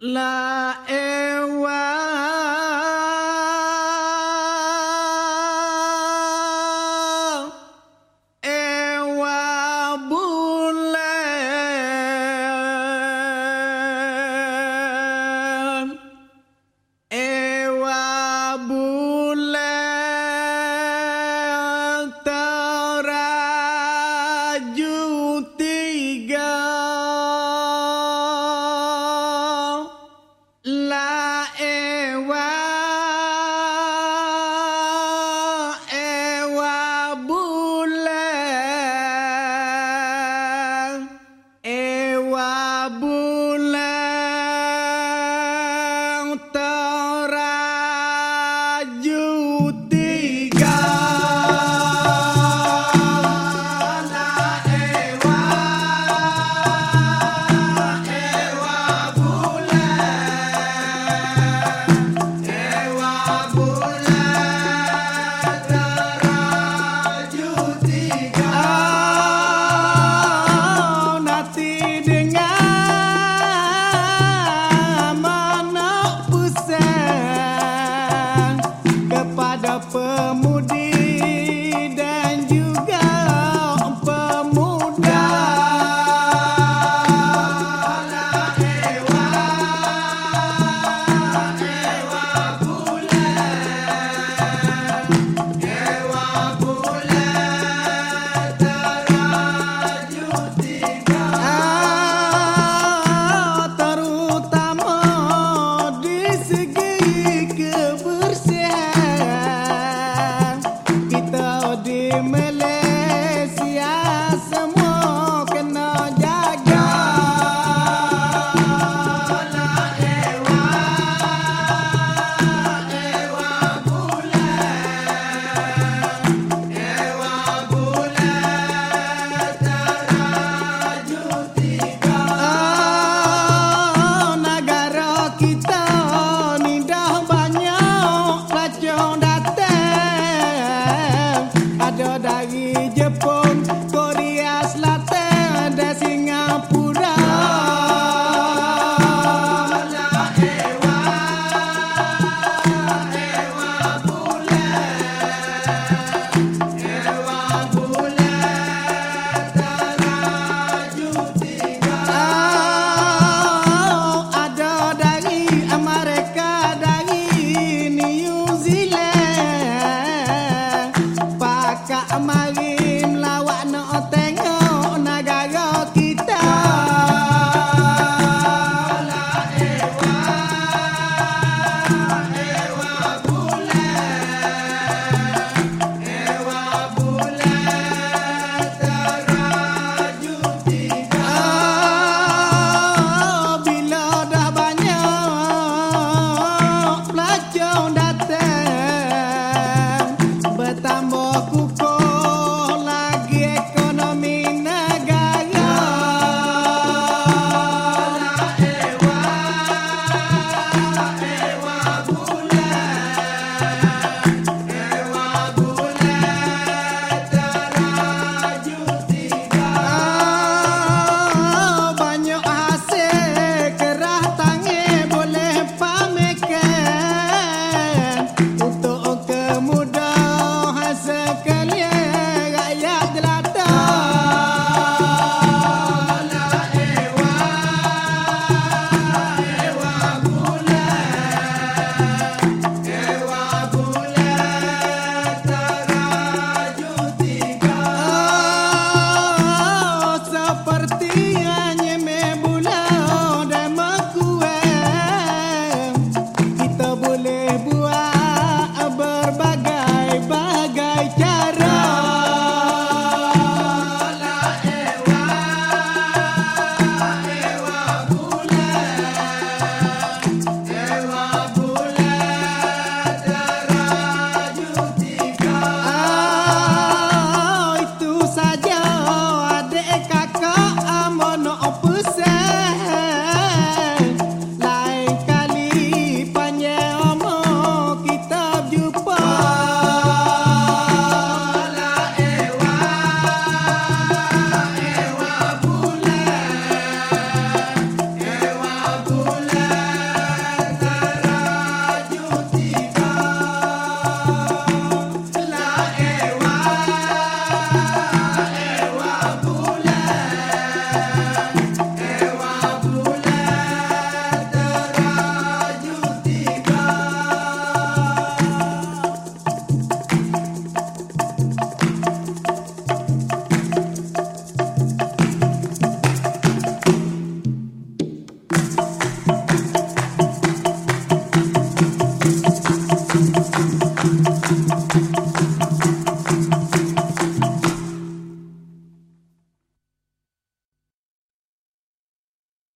La Abu Again.